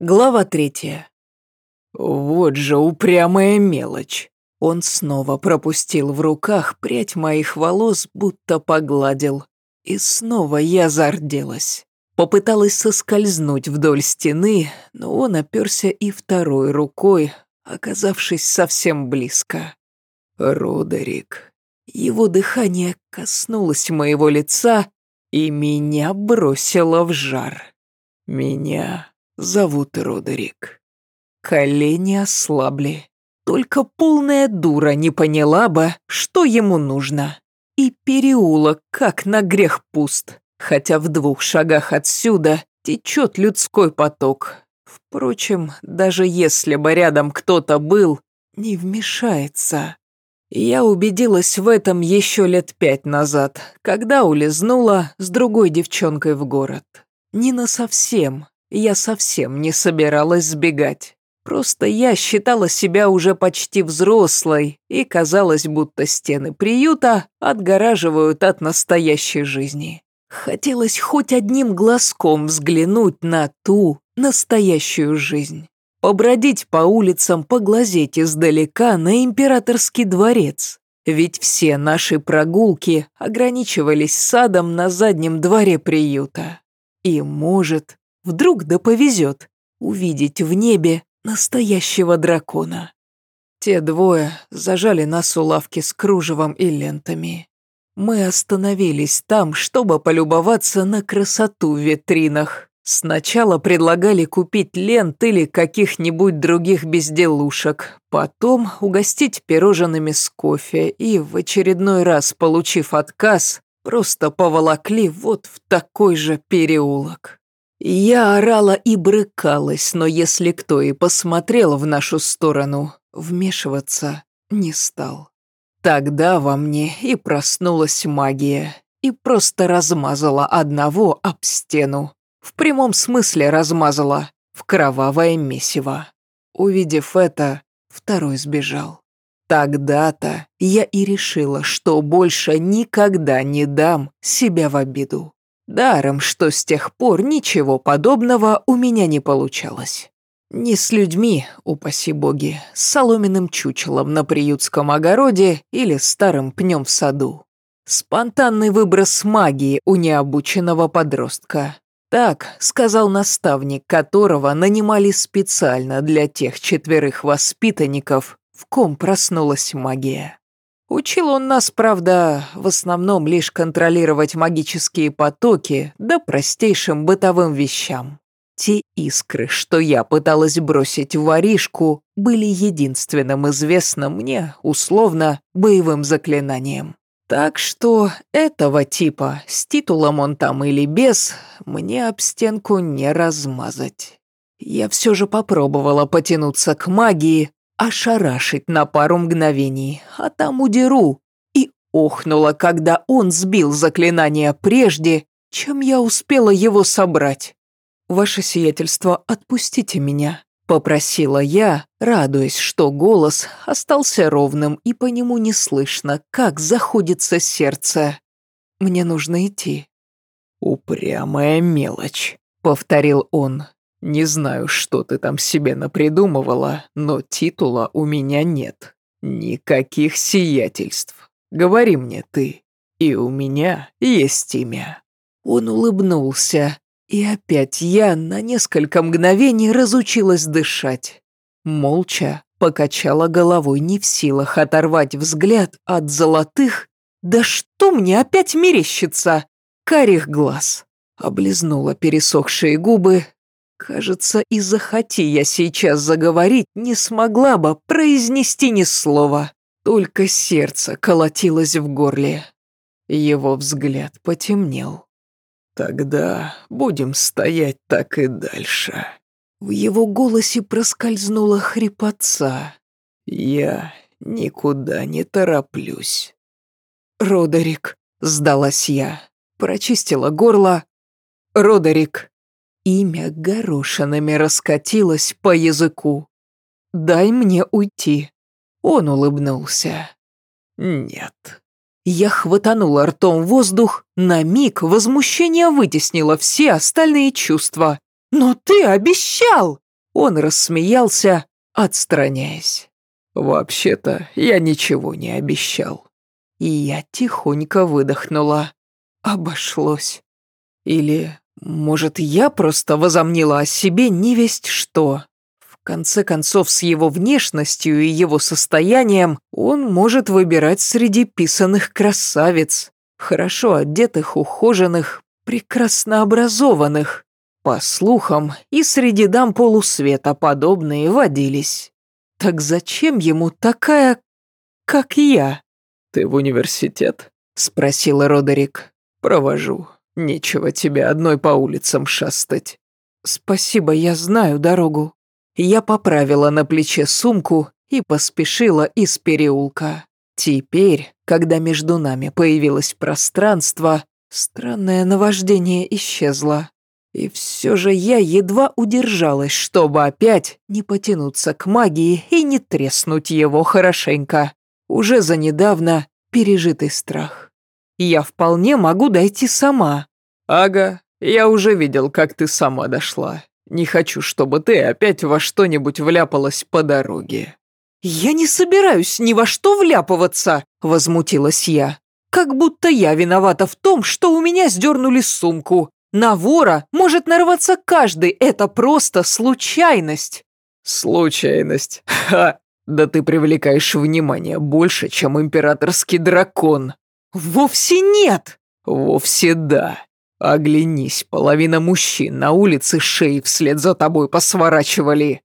Глава третья. Вот же упрямая мелочь. Он снова пропустил в руках прядь моих волос, будто погладил. И снова я зарделась. Попыталась соскользнуть вдоль стены, но он оперся и второй рукой, оказавшись совсем близко. Родерик. Его дыхание коснулось моего лица, и меня бросило в жар. Меня зовут Родерик. Колени ослабли. Только полная дура не поняла бы, что ему нужно. И переулок как на грех пуст, хотя в двух шагах отсюда течет людской поток. Впрочем, даже если бы рядом кто-то был, не вмешается. Я убедилась в этом еще лет пять назад, когда улизнула с другой девчонкой в город. Не на совсем, я совсем не собиралась сбегать. Просто я считала себя уже почти взрослой, и казалось, будто стены приюта отгораживают от настоящей жизни. Хотелось хоть одним глазком взглянуть на ту настоящую жизнь. Побродить по улицам, поглазеть издалека на императорский дворец. Ведь все наши прогулки ограничивались садом на заднем дворе приюта. И, может, Вдруг да повезет увидеть в небе настоящего дракона. Те двое зажали нас у лавки с кружевом и лентами. Мы остановились там, чтобы полюбоваться на красоту в витринах. Сначала предлагали купить лент или каких-нибудь других безделушек, потом угостить пирожными с кофе и, в очередной раз получив отказ, просто поволокли вот в такой же переулок. Я орала и брыкалась, но если кто и посмотрел в нашу сторону, вмешиваться не стал. Тогда во мне и проснулась магия, и просто размазала одного об стену. В прямом смысле размазала, в кровавое месиво. Увидев это, второй сбежал. Тогда-то я и решила, что больше никогда не дам себя в обиду. Даром, что с тех пор ничего подобного у меня не получалось. Не с людьми, упаси боги, с соломенным чучелом на приютском огороде или старым пнем в саду. Спонтанный выброс магии у необученного подростка. Так сказал наставник, которого нанимали специально для тех четверых воспитанников, в ком проснулась магия. Учил он нас, правда, в основном лишь контролировать магические потоки да простейшим бытовым вещам. Те искры, что я пыталась бросить в воришку, были единственным известным мне, условно, боевым заклинанием. Так что этого типа, с титулом он там или без, мне об стенку не размазать. Я все же попробовала потянуться к магии, ошарашить на пару мгновений, а там удеру. И охнула, когда он сбил заклинание прежде, чем я успела его собрать. «Ваше сиятельство, отпустите меня», — попросила я, радуясь, что голос остался ровным и по нему не слышно, как заходится сердце. «Мне нужно идти». «Упрямая мелочь», — повторил он. Не знаю, что ты там себе напридумывала, но титула у меня нет. Никаких сиятельств. Говори мне ты. И у меня есть имя». Он улыбнулся, и опять я на несколько мгновений разучилась дышать. Молча покачала головой, не в силах оторвать взгляд от золотых, да что мне опять мерещится, карих глаз. Облизнула пересохшие губы, Кажется, и захоти я сейчас заговорить, не смогла бы произнести ни слова. Только сердце колотилось в горле. Его взгляд потемнел. «Тогда будем стоять так и дальше». В его голосе проскользнула хрипотца. «Я никуда не тороплюсь». «Родерик», — сдалась я, прочистила горло. «Родерик». Имя горошинами раскатилось по языку. «Дай мне уйти». Он улыбнулся. «Нет». Я хватанула ртом воздух, на миг возмущение вытеснило все остальные чувства. «Но ты обещал!» Он рассмеялся, отстраняясь. «Вообще-то я ничего не обещал». И я тихонько выдохнула. Обошлось. Или, может, я просто возомнила о себе невесть что. В конце концов, с его внешностью и его состоянием он может выбирать среди писанных красавиц, хорошо одетых, ухоженных, прекрасно образованных. По слухам, и среди дам полусвета подобные водились. Так зачем ему такая, как я? «Ты в университет?» — спросил Родерик. «Провожу. Нечего тебе одной по улицам шастать». «Спасибо, я знаю дорогу». Я поправила на плече сумку и поспешила из переулка. Теперь, когда между нами появилось пространство, странное наваждение исчезло. И все же я едва удержалась, чтобы опять не потянуться к магии и не треснуть его хорошенько. Уже за недавно пережитый страх. Я вполне могу дойти сама. Ага, я уже видел, как ты сама дошла. Не хочу, чтобы ты опять во что-нибудь вляпалась по дороге. «Я не собираюсь ни во что вляпываться», — возмутилась я. «Как будто я виновата в том, что у меня сдернули сумку. На вора может нарваться каждый, это просто случайность». «Случайность? Ха! Да ты привлекаешь внимание больше, чем императорский дракон». «Вовсе нет!» «Вовсе да. Оглянись, половина мужчин на улице шеи вслед за тобой посворачивали».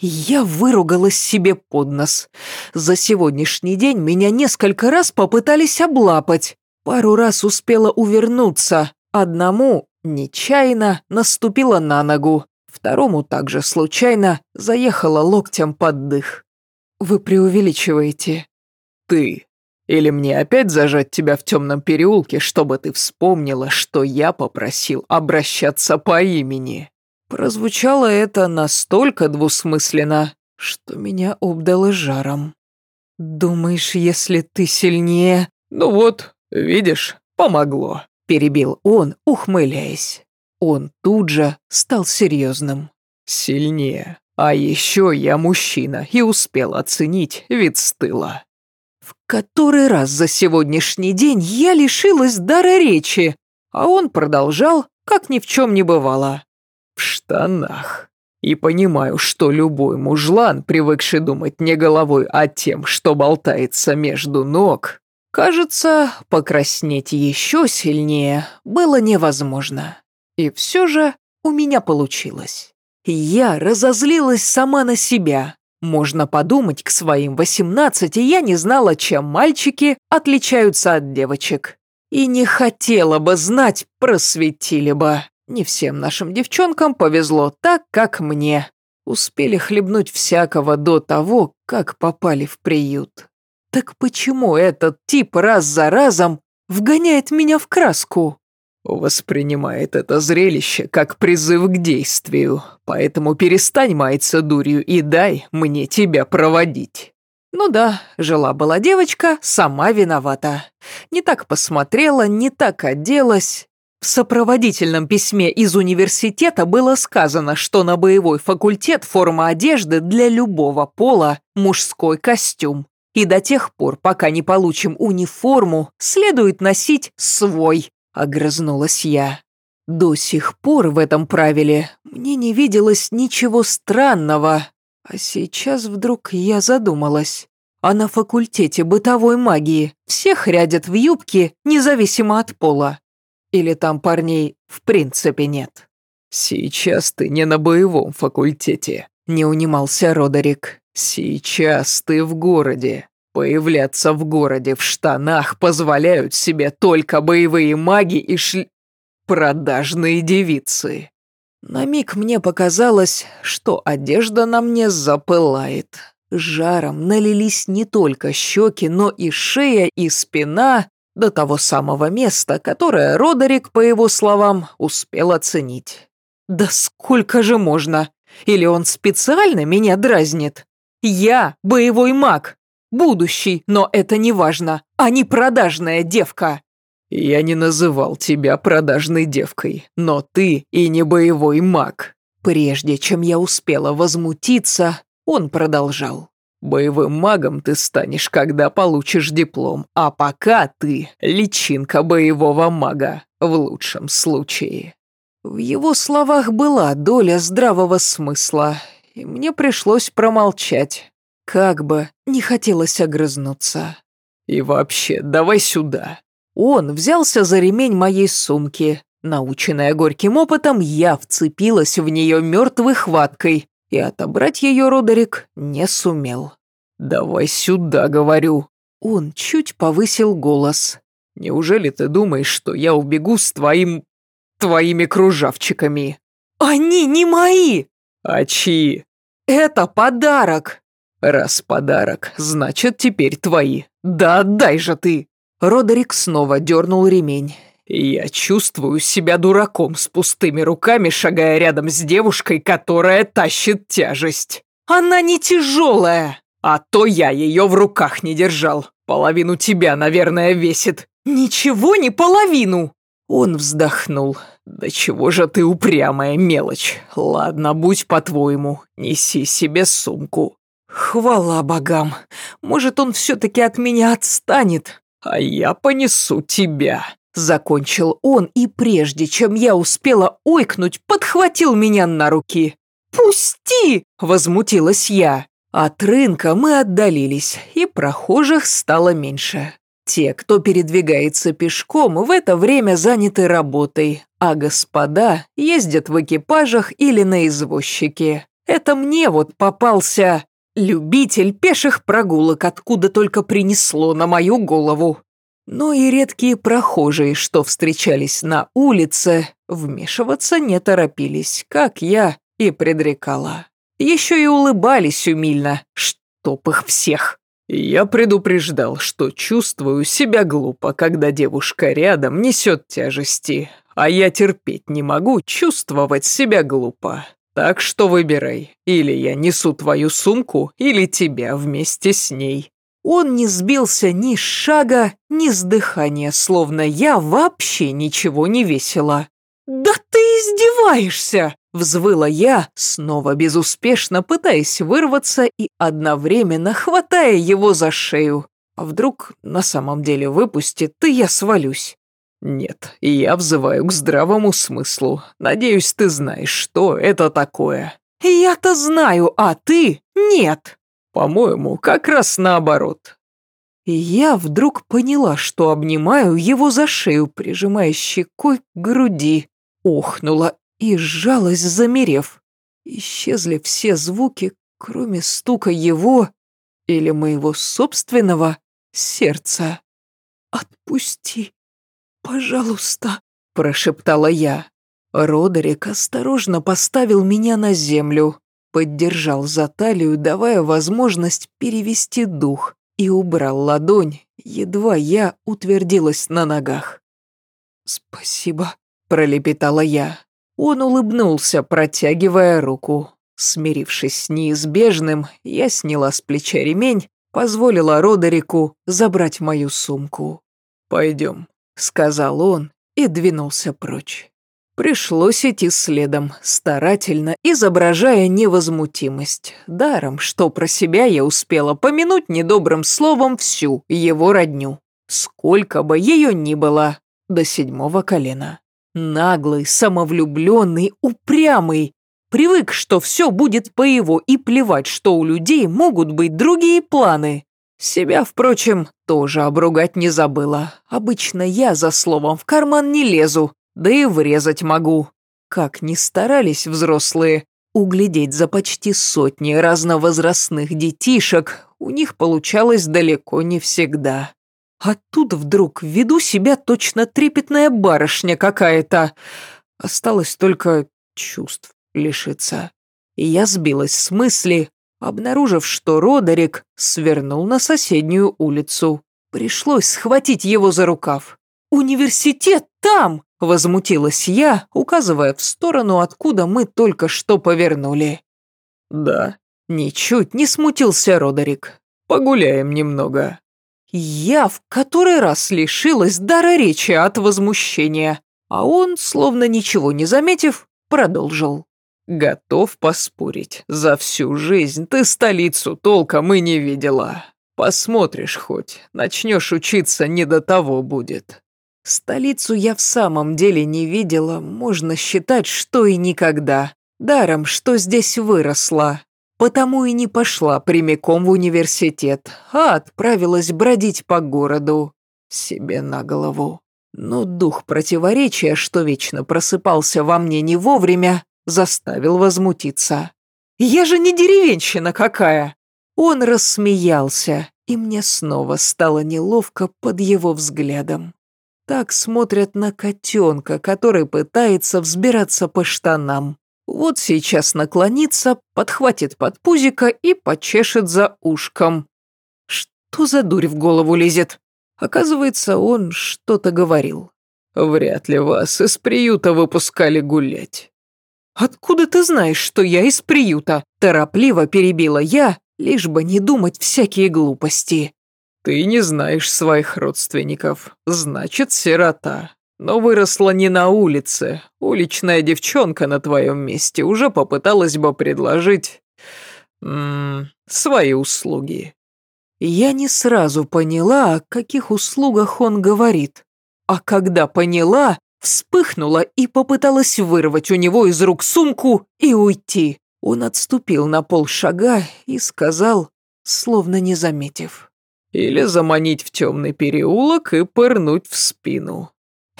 Я выругалась себе под нос. За сегодняшний день меня несколько раз попытались облапать. Пару раз успела увернуться. Одному Нечаянно наступила на ногу, второму также случайно заехала локтем под дых. «Вы преувеличиваете». «Ты. Или мне опять зажать тебя в темном переулке, чтобы ты вспомнила, что я попросил обращаться по имени?» Прозвучало это настолько двусмысленно, что меня обдало жаром. «Думаешь, если ты сильнее...» «Ну вот, видишь, помогло». Перебил он, ухмыляясь. Он тут же стал серьезным. «Сильнее. А еще я мужчина и успел оценить вид с тыла». Который раз за сегодняшний день я лишилась дара речи, а он продолжал, как ни в чем не бывало. В штанах. И понимаю, что любой мужлан, привыкший думать не головой, а тем, что болтается между ног, Кажется, покраснеть еще сильнее было невозможно. И все же у меня получилось. Я разозлилась сама на себя. Можно подумать, к своим восемнадцати я не знала, чем мальчики отличаются от девочек. И не хотела бы знать, просветили бы. Не всем нашим девчонкам повезло так, как мне. Успели хлебнуть всякого до того, как попали в приют. Так почему этот тип раз за разом вгоняет меня в краску? Воспринимает это зрелище как призыв к действию, поэтому перестань маяться дурью и дай мне тебя проводить. Ну да, жила-была девочка, сама виновата. Не так посмотрела, не так оделась. В сопроводительном письме из университета было сказано, что на боевой факультет форма одежды для любого пола – мужской костюм. И до тех пор, пока не получим униформу, следует носить свой», — огрызнулась я. До сих пор в этом правиле мне не виделось ничего странного, а сейчас вдруг я задумалась. А на факультете бытовой магии всех рядят в юбке, независимо от пола. Или там парней в принципе нет. «Сейчас ты не на боевом факультете», — не унимался Родерик. «Сейчас ты в городе. Появляться в городе в штанах позволяют себе только боевые маги и шл... продажные девицы». На миг мне показалось, что одежда на мне запылает. Жаром налились не только щеки, но и шея, и спина до того самого места, которое Родерик, по его словам, успел оценить. «Да сколько же можно? Или он специально меня дразнит?» Я боевой маг, будущий, но это не важно, а не продажная девка. Я не называл тебя продажной девкой, но ты и не боевой маг. Прежде чем я успела возмутиться, он продолжал. «Боевым магом ты станешь, когда получишь диплом, а пока ты личинка боевого мага, в лучшем случае». В его словах была доля здравого смысла, и мне пришлось промолчать. Как бы не хотелось огрызнуться. «И вообще, давай сюда». Он взялся за ремень моей сумки. Наученная горьким опытом, я вцепилась в нее мертвой хваткой, и отобрать ее Родерик не сумел. «Давай сюда, говорю». Он чуть повысил голос. «Неужели ты думаешь, что я убегу с твоим... твоими кружавчиками?» «Они не мои!» «А чьи?» «Это подарок!» «Раз подарок, значит, теперь твои. Да отдай же ты!» Родерик снова дернул ремень. «Я чувствую себя дураком с пустыми руками, шагая рядом с девушкой, которая тащит тяжесть. Она не тяжелая, а то я ее в руках не держал. Половину тебя, наверное, весит». «Ничего не половину!» Он вздохнул. «Да чего же ты упрямая мелочь? Ладно, будь по-твоему, неси себе сумку». «Хвала богам! Может, он все-таки от меня отстанет?» «А я понесу тебя», — закончил он, и прежде чем я успела ойкнуть, подхватил меня на руки. «Пусти!» — возмутилась я. От рынка мы отдалились, и прохожих стало меньше. Те, кто передвигается пешком, в это время заняты работой, а господа ездят в экипажах или на извозчике. Это мне вот попался Любитель пеших прогулок откуда только принесло на мою голову. Но и редкие прохожие, что встречались на улице, вмешиваться не торопились, как я и предрекала. Еще и улыбались умильно, чтоб их всех. Я предупреждал, что чувствую себя глупо, когда девушка рядом несет тяжести, а я терпеть не могу чувствовать себя глупо. Так что выбирай, или я несу твою сумку, или тебя вместе с ней». Он не сбился ни с шага, ни с дыхания, словно я вообще ничего не весила. «Да ты издеваешься!» — взвыла я, снова безуспешно пытаясь вырваться и одновременно хватая его за шею. А вдруг на самом деле выпустит, и я свалюсь. «Нет, я взываю к здравому смыслу. Надеюсь, ты знаешь, что это такое». «Я-то знаю, а ты нет». «По-моему, как раз наоборот». И я вдруг поняла, что обнимаю его за шею, прижимая щекой к груди. Охнула и сжалась, замерев. Исчезли все звуки, кроме стука его или моего собственного сердца. «Отпусти», «Пожалуйста», — прошептала я. Родерик осторожно поставил меня на землю, поддержал за талию, давая возможность перевести дух, и убрал ладонь, едва я утвердилась на ногах. «Спасибо», — пролепетала я. Он улыбнулся, протягивая руку. Смирившись с неизбежным, я сняла с плеча ремень, позволила Родерику забрать мою сумку. «Пойдем», — сказал он и двинулся прочь. Пришлось идти следом, старательно изображая невозмутимость. Даром, что про себя я успела помянуть недобрым словом всю его родню. Сколько бы ее ни было, до седьмого колена. Наглый, самовлюбленный, упрямый. Привык, что все будет по его, и плевать, что у людей могут быть другие планы. Себя, впрочем, тоже обругать не забыла. Обычно я за словом в карман не лезу, да и врезать могу. Как ни старались взрослые, углядеть за почти сотни разновозрастных детишек у них получалось далеко не всегда. А тут вдруг веду себя точно трепетная барышня какая-то. Осталось только чувств лишиться. И я сбилась с мысли, обнаружив, что Родерик свернул на соседнюю улицу. Пришлось схватить его за рукав. «Университет там!» – возмутилась я, указывая в сторону, откуда мы только что повернули. «Да». Ничуть не смутился Родерик. «Погуляем немного». Я в который раз лишилась дара речи от возмущения, а он, словно ничего не заметив, продолжил. Готов поспорить, за всю жизнь ты столицу толком и не видела. Посмотришь хоть, начнешь учиться, не до того будет. Столицу я в самом деле не видела, можно считать, что и никогда. Даром, что здесь выросла. Потому и не пошла прямиком в университет, а отправилась бродить по городу. Себе на голову. Но дух противоречия, что вечно просыпался во мне не вовремя, заставил возмутиться. «Я же не деревенщина какая!» Он рассмеялся, и мне снова стало неловко под его взглядом. Так смотрят на котенка, который пытается взбираться по штанам. Вот сейчас наклонится, подхватит под пузико и почешет за ушком. Что за дурь в голову лезет? Оказывается, он что-то говорил. «Вряд ли вас из приюта выпускали гулять». «Откуда ты знаешь, что я из приюта?» Торопливо перебила я, лишь бы не думать всякие глупости. «Ты не знаешь своих родственников, значит, сирота. Но выросла не на улице. Уличная девчонка на твоем месте уже попыталась бы предложить... М -м, свои услуги. Я не сразу поняла, о каких услугах он говорит. А когда поняла, вспыхнула и попыталась вырвать у него из рук сумку и уйти. Он отступил на полшага и сказал, словно не заметив. «Или заманить в темный переулок и пырнуть в спину».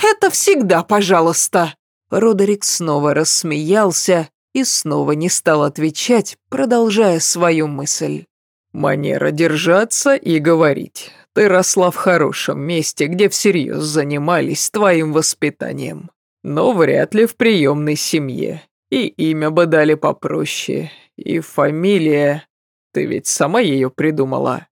«Это всегда, пожалуйста!» Родерик снова рассмеялся и снова не стал отвечать, продолжая свою мысль. Манера держаться и говорить. Ты росла в хорошем месте, где всерьез занимались твоим воспитанием. Но вряд ли в приемной семье. И имя бы дали попроще. И фамилия... Ты ведь сама ее придумала.